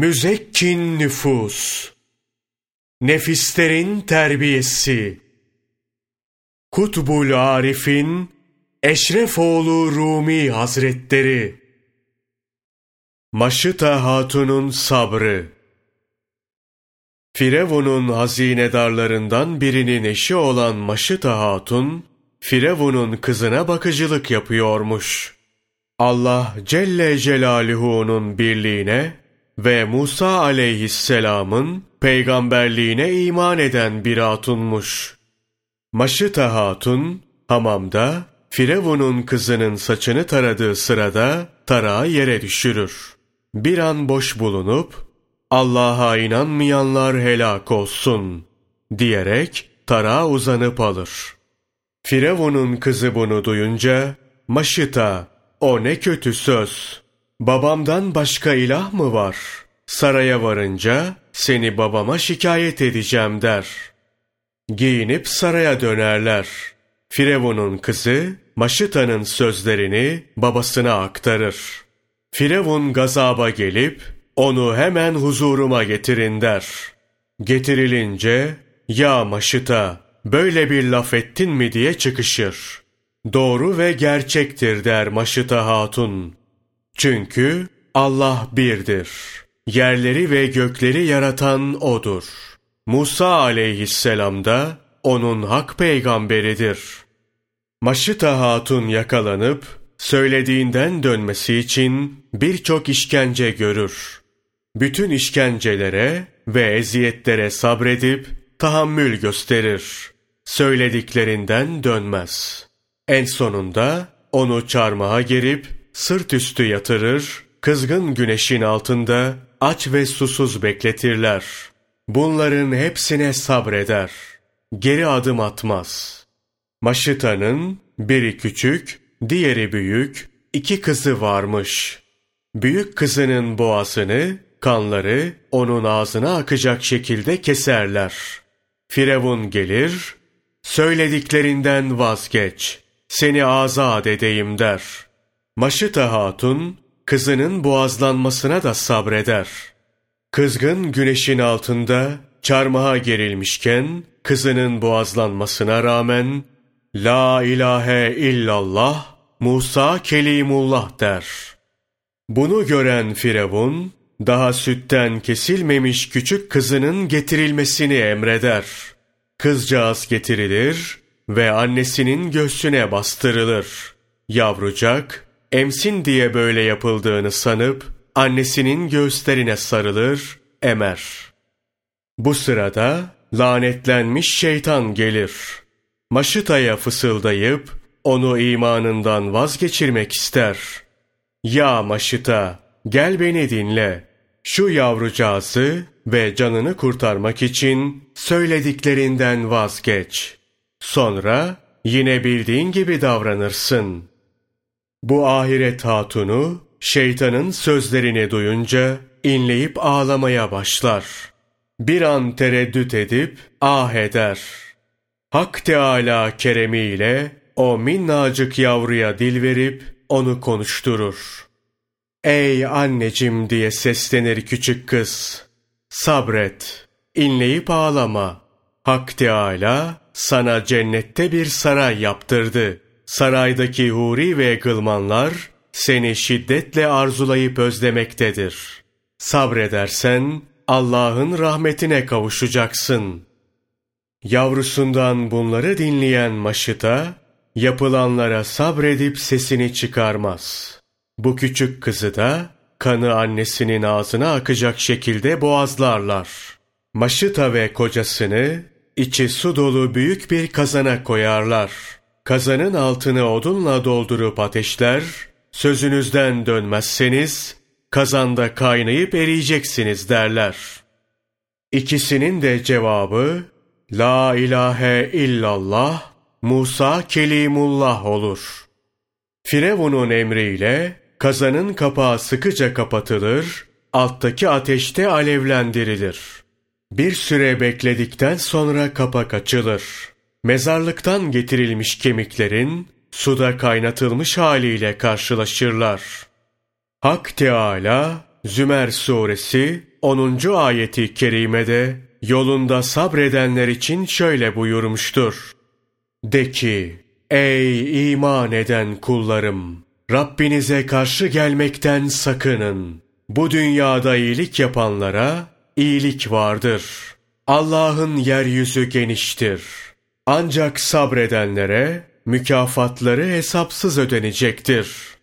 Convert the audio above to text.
Müzekkin nüfus, nefislerin terbiyesi, Kutbul Arif'in Eşrefoğlu Rumi Hazretleri, Maşıta Hatun'un sabrı, Firavun'un hazinedarlarından birinin eşi olan Maşıta Hatun, Firavun'un kızına bakıcılık yapıyormuş. Allah Celle Celaluhu'nun birliğine ve Musa aleyhisselamın peygamberliğine iman eden bir hatunmuş. Maşıta Hatun, hamamda Firavun'un kızının saçını taradığı sırada tarağı yere düşürür. Bir an boş bulunup, Allah'a inanmayanlar helak olsun diyerek tarağa uzanıp alır. Firavun'un kızı bunu duyunca, Maşıta, o ne kötü söz. Babamdan başka ilah mı var? Saraya varınca seni babama şikayet edeceğim der. Giyinip saraya dönerler. Firavun'un kızı Maşıta'nın sözlerini babasına aktarır. Firavun gazaba gelip onu hemen huzuruma getirin der. Getirilince ya Maşıta böyle bir laf ettin mi diye çıkışır. Doğru ve gerçektir der Maşıta Hatun. Çünkü Allah birdir. Yerleri ve gökleri yaratan O'dur. Musa aleyhisselam da O'nun hak peygamberidir. Maşıta Hatun yakalanıp, söylediğinden dönmesi için birçok işkence görür. Bütün işkencelere ve eziyetlere sabredip tahammül gösterir. Söylediklerinden dönmez. En sonunda onu çarmıha gerip sırt üstü yatırır, kızgın güneşin altında aç ve susuz bekletirler. Bunların hepsine sabreder. Geri adım atmaz. Maşıta'nın biri küçük, diğeri büyük, iki kızı varmış. Büyük kızının boğazını, kanları onun ağzına akacak şekilde keserler. Firavun gelir, söylediklerinden vazgeç, seni azat edeyim der. Maşıta Hatun, kızının boğazlanmasına da sabreder. Kızgın güneşin altında çarmıha gerilmişken, kızının boğazlanmasına rağmen, La ilahe illallah, Musa Kelimullah der. Bunu gören Firavun, daha sütten kesilmemiş küçük kızının getirilmesini emreder. Kızcağız getirilir ve annesinin göğsüne bastırılır. Yavrucak, emsin diye böyle yapıldığını sanıp, annesinin göğüslerine sarılır, emer. Bu sırada lanetlenmiş şeytan gelir. Maşıtaya fısıldayıp, onu imanından vazgeçirmek ister. Ya Maşıta, gel beni dinle. Şu yavrucağızı ve canını kurtarmak için söylediklerinden vazgeç. Sonra yine bildiğin gibi davranırsın. Bu ahiret hatunu şeytanın sözlerini duyunca inleyip ağlamaya başlar. Bir an tereddüt edip ah eder. Hak Teâlâ keremiyle o minnacık yavruya dil verip onu konuşturur. Ey annecim diye seslenir küçük kız. Sabret, inleyip ağlama. Hak Teâlâ sana cennette bir saray yaptırdı. Saraydaki huri ve gılmanlar seni şiddetle arzulayıp özlemektedir. Sabredersen Allah'ın rahmetine kavuşacaksın. Yavrusundan bunları dinleyen Maşıta, yapılanlara sabredip sesini çıkarmaz. Bu küçük kızı da kanı annesinin ağzına akacak şekilde boğazlarlar. Maşıta ve kocasını içi su dolu büyük bir kazana koyarlar. Kazanın altını odunla doldurup ateşler, sözünüzden dönmezseniz kazanda kaynayıp eriyeceksiniz derler. İkisinin de cevabı La ilahe illallah Musa Kelimullah olur. Firavun'un emriyle kazanın kapağı sıkıca kapatılır, alttaki ateşte alevlendirilir. Bir süre bekledikten sonra kapak açılır. Mezarlıktan getirilmiş kemiklerin suda kaynatılmış haliyle karşılaşırlar. Hak Teala Zümer suresi 10. ayeti kerimede yolunda sabredenler için şöyle buyurmuştur. De ki, ey iman eden kullarım! Rabbinize karşı gelmekten sakının. Bu dünyada iyilik yapanlara iyilik vardır. Allah'ın yeryüzü geniştir. Ancak sabredenlere mükafatları hesapsız ödenecektir.